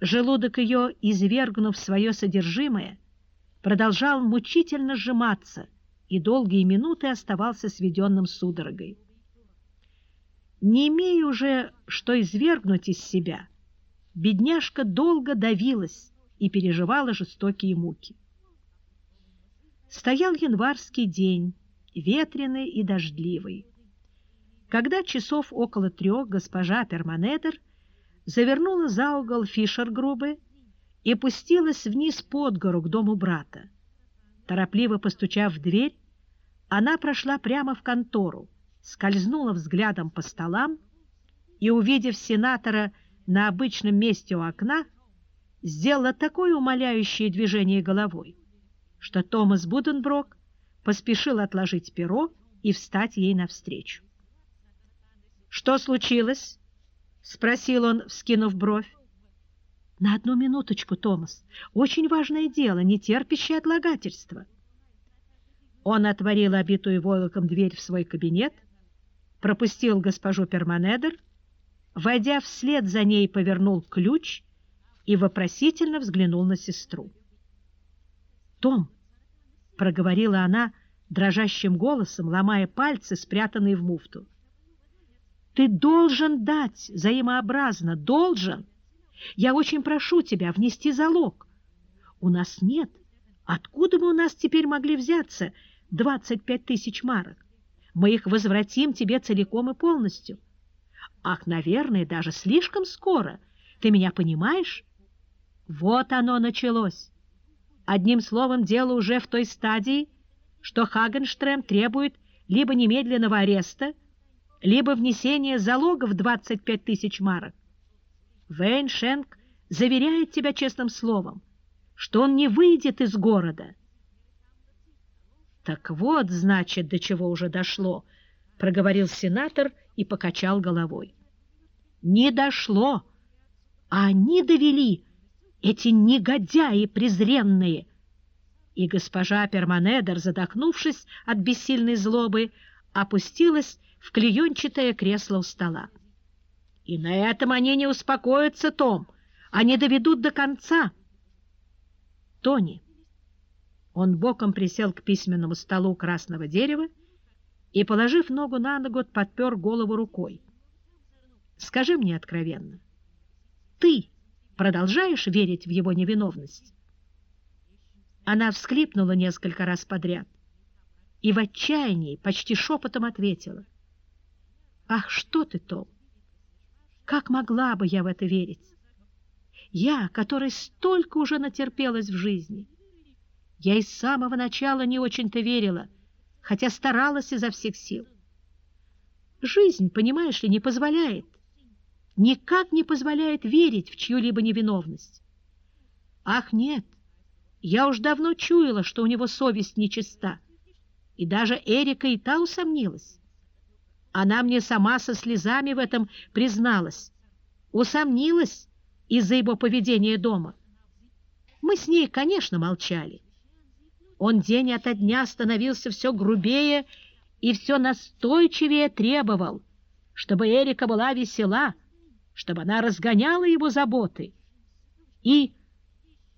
Желудок ее, извергнув свое содержимое, продолжал мучительно сжиматься и долгие минуты оставался сведенным судорогой. Не имея уже что извергнуть из себя, бедняжка долго давилась и переживала жестокие муки. Стоял январский день, ветреный и дождливый. Когда часов около трех госпожа Перманедер завернула за угол Фишер-грубы и пустилась вниз под гору к дому брата. Торопливо постучав в дверь, она прошла прямо в контору, скользнула взглядом по столам и, увидев сенатора на обычном месте у окна, сделала такое умоляющее движение головой, что Томас Буденброк поспешил отложить перо и встать ей навстречу. «Что случилось?» — спросил он, вскинув бровь. «На одну минуточку, Томас. Очень важное дело, не терпящее отлагательства». Он отворил обитую войлоком дверь в свой кабинет, пропустил госпожу Перманедер, войдя вслед за ней, повернул ключ и вопросительно взглянул на сестру. «Том!» — проговорила она дрожащим голосом, ломая пальцы, спрятанные в муфту. Ты должен дать взаимообразно, должен. Я очень прошу тебя внести залог. У нас нет. Откуда бы у нас теперь могли взяться 25 тысяч марок? Мы их возвратим тебе целиком и полностью. Ах, наверное, даже слишком скоро. Ты меня понимаешь? Вот оно началось. Одним словом, дело уже в той стадии, что Хагенштрем требует либо немедленного ареста, либо внесение залога в 25 тысяч марок. Вейн Шенк заверяет тебя честным словом, что он не выйдет из города. Так вот, значит, до чего уже дошло, проговорил сенатор и покачал головой. Не дошло, а они довели, эти негодяи презренные. И госпожа Перманедер, задохнувшись от бессильной злобы, опустилась в клеенчатое кресло у стола. И на этом они не успокоятся, Том. Они доведут до конца. Тони. Он боком присел к письменному столу красного дерева и, положив ногу на ногу, подпер голову рукой. Скажи мне откровенно, ты продолжаешь верить в его невиновность? Она всхлипнула несколько раз подряд и в отчаянии почти шепотом ответила — Ах, что ты, Том! Как могла бы я в это верить? Я, которой столько уже натерпелась в жизни. Я и с самого начала не очень-то верила, хотя старалась изо всех сил. Жизнь, понимаешь ли, не позволяет, никак не позволяет верить в чью-либо невиновность. Ах, нет, я уж давно чуяла, что у него совесть нечиста, и даже Эрика и та усомнилась. Она мне сама со слезами в этом призналась, усомнилась из-за его поведения дома. Мы с ней, конечно, молчали. Он день ото дня становился все грубее и все настойчивее требовал, чтобы Эрика была весела, чтобы она разгоняла его заботы и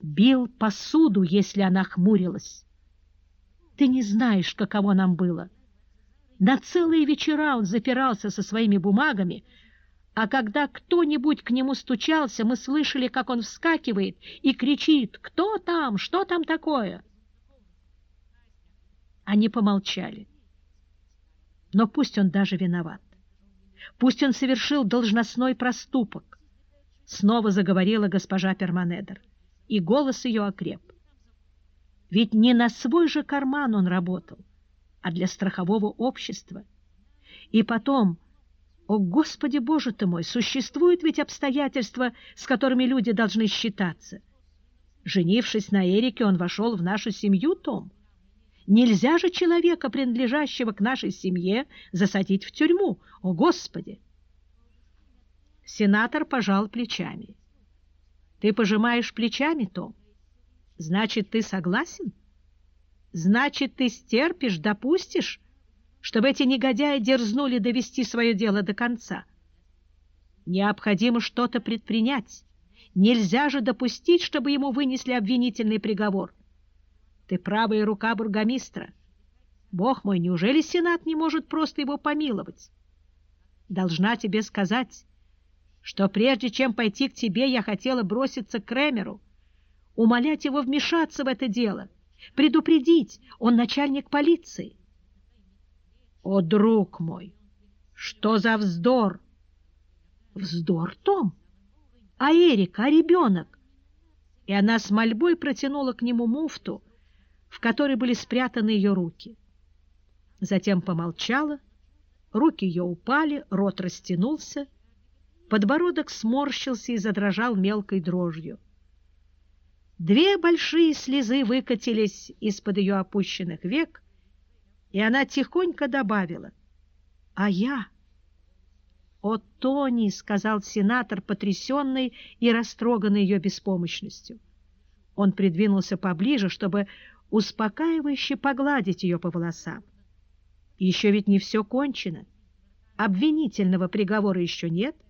бил посуду, если она хмурилась. Ты не знаешь, каково нам было. На целые вечера он запирался со своими бумагами, а когда кто-нибудь к нему стучался, мы слышали, как он вскакивает и кричит «Кто там? Что там такое?» Они помолчали. Но пусть он даже виноват. Пусть он совершил должностной проступок. Снова заговорила госпожа Перманедер, и голос ее окреп. Ведь не на свой же карман он работал а для страхового общества. И потом, о Господи Боже ты мой, существуют ведь обстоятельства, с которыми люди должны считаться. Женившись на Эрике, он вошел в нашу семью, Том. Нельзя же человека, принадлежащего к нашей семье, засадить в тюрьму. О, Господи! Сенатор пожал плечами. Ты пожимаешь плечами, Том? Значит, ты согласен? Значит, ты стерпишь, допустишь, чтобы эти негодяи дерзнули довести свое дело до конца? Необходимо что-то предпринять. Нельзя же допустить, чтобы ему вынесли обвинительный приговор. Ты правая рука бургомистра. Бог мой, неужели Сенат не может просто его помиловать? Должна тебе сказать, что прежде чем пойти к тебе, я хотела броситься к Кремеру, умолять его вмешаться в это дело, предупредить, он начальник полиции. О, друг мой, что за вздор! Вздор, Том? А Эрик, а ребенок? И она с мольбой протянула к нему муфту, в которой были спрятаны ее руки. Затем помолчала, руки ее упали, рот растянулся, подбородок сморщился и задрожал мелкой дрожью. Две большие слезы выкатились из-под ее опущенных век, и она тихонько добавила, «А я...» «О, Тони!» — сказал сенатор, потрясенный и растроганный ее беспомощностью. Он придвинулся поближе, чтобы успокаивающе погладить ее по волосам. Еще ведь не все кончено. Обвинительного приговора еще нет —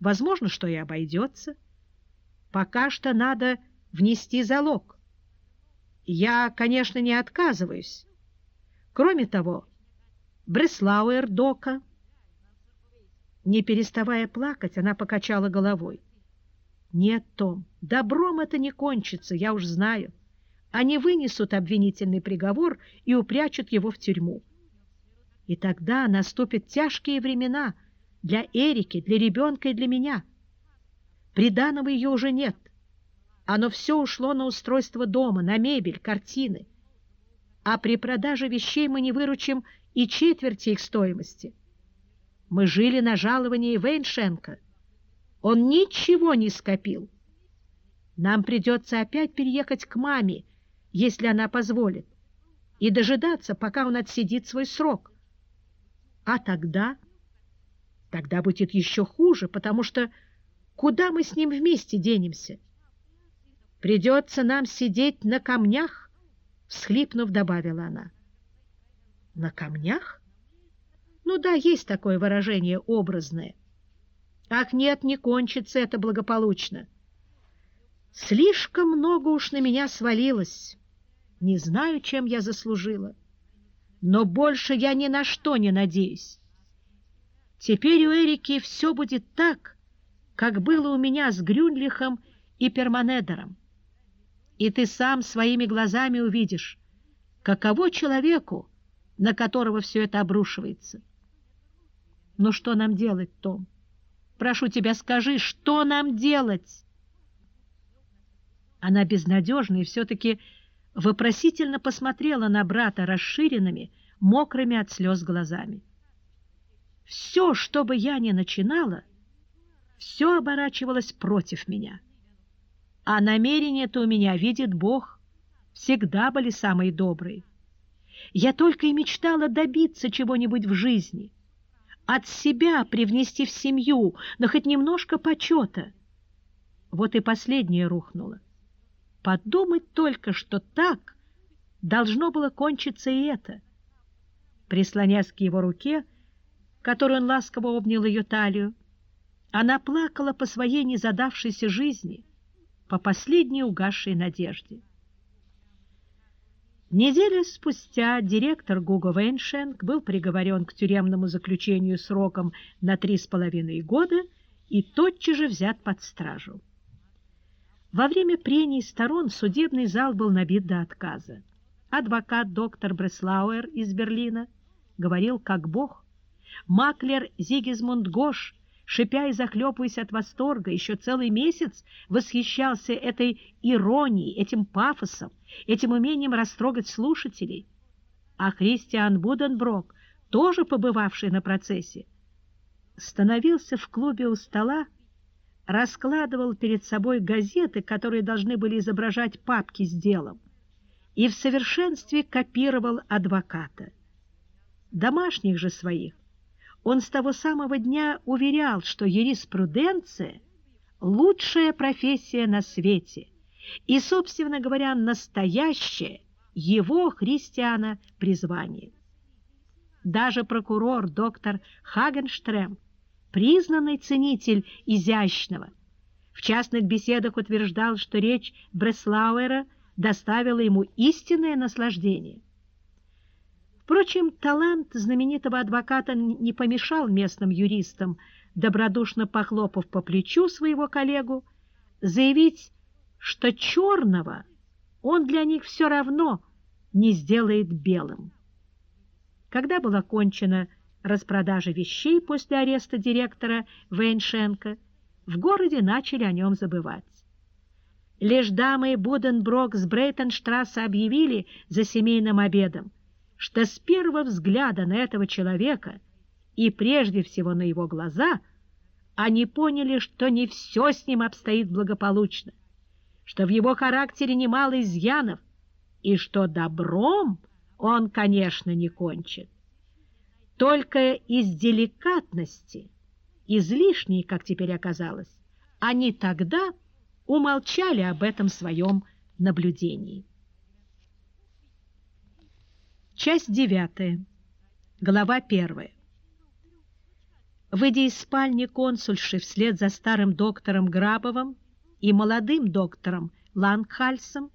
Возможно, что и обойдется. Пока что надо внести залог. Я, конечно, не отказываюсь. Кроме того, Бреслауэр Дока... Не переставая плакать, она покачала головой. «Нет, Том, добром это не кончится, я уж знаю. Они вынесут обвинительный приговор и упрячут его в тюрьму. И тогда наступят тяжкие времена — для Эрики, для ребенка и для меня. Приданого ее уже нет. Оно все ушло на устройство дома, на мебель, картины. А при продаже вещей мы не выручим и четверти их стоимости. Мы жили на жаловании Вейншенка. Он ничего не скопил. Нам придется опять переехать к маме, если она позволит, и дожидаться, пока он отсидит свой срок. А тогда... Тогда будет еще хуже, потому что куда мы с ним вместе денемся? Придется нам сидеть на камнях, всхлипнув, добавила она. На камнях? Ну да, есть такое выражение образное. Ах, нет, не кончится это благополучно. Слишком много уж на меня свалилось. Не знаю, чем я заслужила. Но больше я ни на что не надеюсь. Теперь у Эрики все будет так, как было у меня с Грюнлихом и Перманедером. И ты сам своими глазами увидишь, каково человеку, на которого все это обрушивается. Ну что нам делать, Том? Прошу тебя, скажи, что нам делать? Она безнадежно и все-таки вопросительно посмотрела на брата расширенными, мокрыми от слез глазами. Все, что бы я ни начинала, все оборачивалось против меня. А намерения-то у меня, видит Бог, всегда были самые добрые. Я только и мечтала добиться чего-нибудь в жизни, от себя привнести в семью, но хоть немножко почета. Вот и последнее рухнуло. Подумать только, что так должно было кончиться и это. Прислонясь к его руке, которой он ласково обнял ее талию. Она плакала по своей незадавшейся жизни, по последней угасшей надежде. Неделю спустя директор Гуго Вейншенк был приговорен к тюремному заключению сроком на три с половиной года и тотчас же взят под стражу. Во время прений сторон судебный зал был набит до отказа. Адвокат доктор Бреслауэр из Берлина говорил как бог, Маклер Зигизмунд Гош, шипя и захлепываясь от восторга, еще целый месяц восхищался этой иронией, этим пафосом, этим умением растрогать слушателей. А Христиан Буденброк, тоже побывавший на процессе, становился в клубе у стола, раскладывал перед собой газеты, которые должны были изображать папки с делом, и в совершенстве копировал адвоката. Домашних же своих он с того самого дня уверял, что юриспруденция – лучшая профессия на свете и, собственно говоря, настоящее его, христиана, призвание. Даже прокурор доктор Хагенштрем, признанный ценитель изящного, В частных беседах утверждал, что речь Бреслауэра доставила ему истинное наслаждение. Впрочем, талант знаменитого адвоката не помешал местным юристам, добродушно похлопав по плечу своего коллегу, заявить, что черного он для них все равно не сделает белым. Когда была кончена распродажа вещей после ареста директора Вейншенко, в городе начали о нем забывать. Лишь дамы Буденброк с Брейтенштрасса объявили за семейным обедом, что с первого взгляда на этого человека и прежде всего на его глаза они поняли, что не все с ним обстоит благополучно, что в его характере немало изъянов и что добром он, конечно, не кончит. Только из деликатности, излишней, как теперь оказалось, они тогда умолчали об этом своем наблюдении. Часть девятая. Глава первая. Выйдя из спальни консульши вслед за старым доктором Грабовым и молодым доктором Лангхальсом,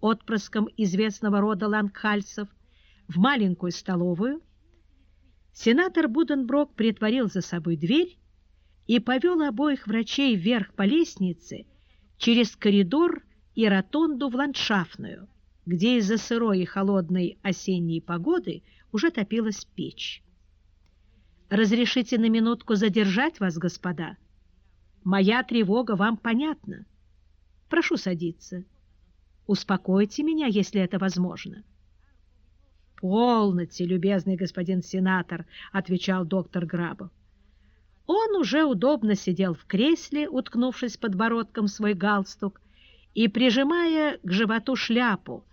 отпрыском известного рода Лангхальсов, в маленькую столовую, сенатор Буденброк притворил за собой дверь и повел обоих врачей вверх по лестнице через коридор и ротонду в ландшафтную, где из-за сырой и холодной осенней погоды уже топилась печь. «Разрешите на минутку задержать вас, господа? Моя тревога вам понятна. Прошу садиться. Успокойте меня, если это возможно». «Полноте, любезный господин сенатор», — отвечал доктор Грабов. Он уже удобно сидел в кресле, уткнувшись подбородком свой галстук и прижимая к животу шляпу,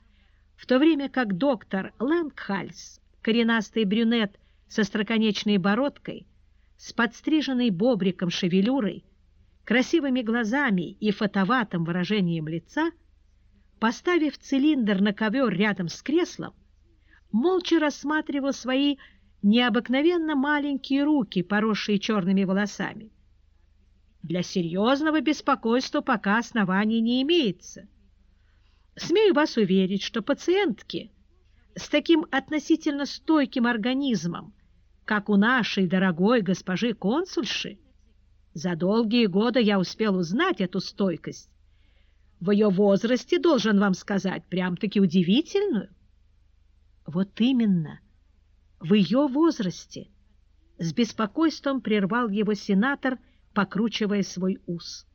в то время как доктор Лангхальс, коренастый брюнет со строконечной бородкой, с подстриженной бобриком шевелюрой, красивыми глазами и фотоватым выражением лица, поставив цилиндр на ковер рядом с креслом, молча рассматривал свои необыкновенно маленькие руки, поросшие черными волосами. Для серьезного беспокойства пока оснований не имеется. Смею вас уверить, что пациентки с таким относительно стойким организмом, как у нашей дорогой госпожи консульши, за долгие годы я успел узнать эту стойкость. В ее возрасте, должен вам сказать, прям-таки удивительную. Вот именно, в ее возрасте, с беспокойством прервал его сенатор, покручивая свой ус.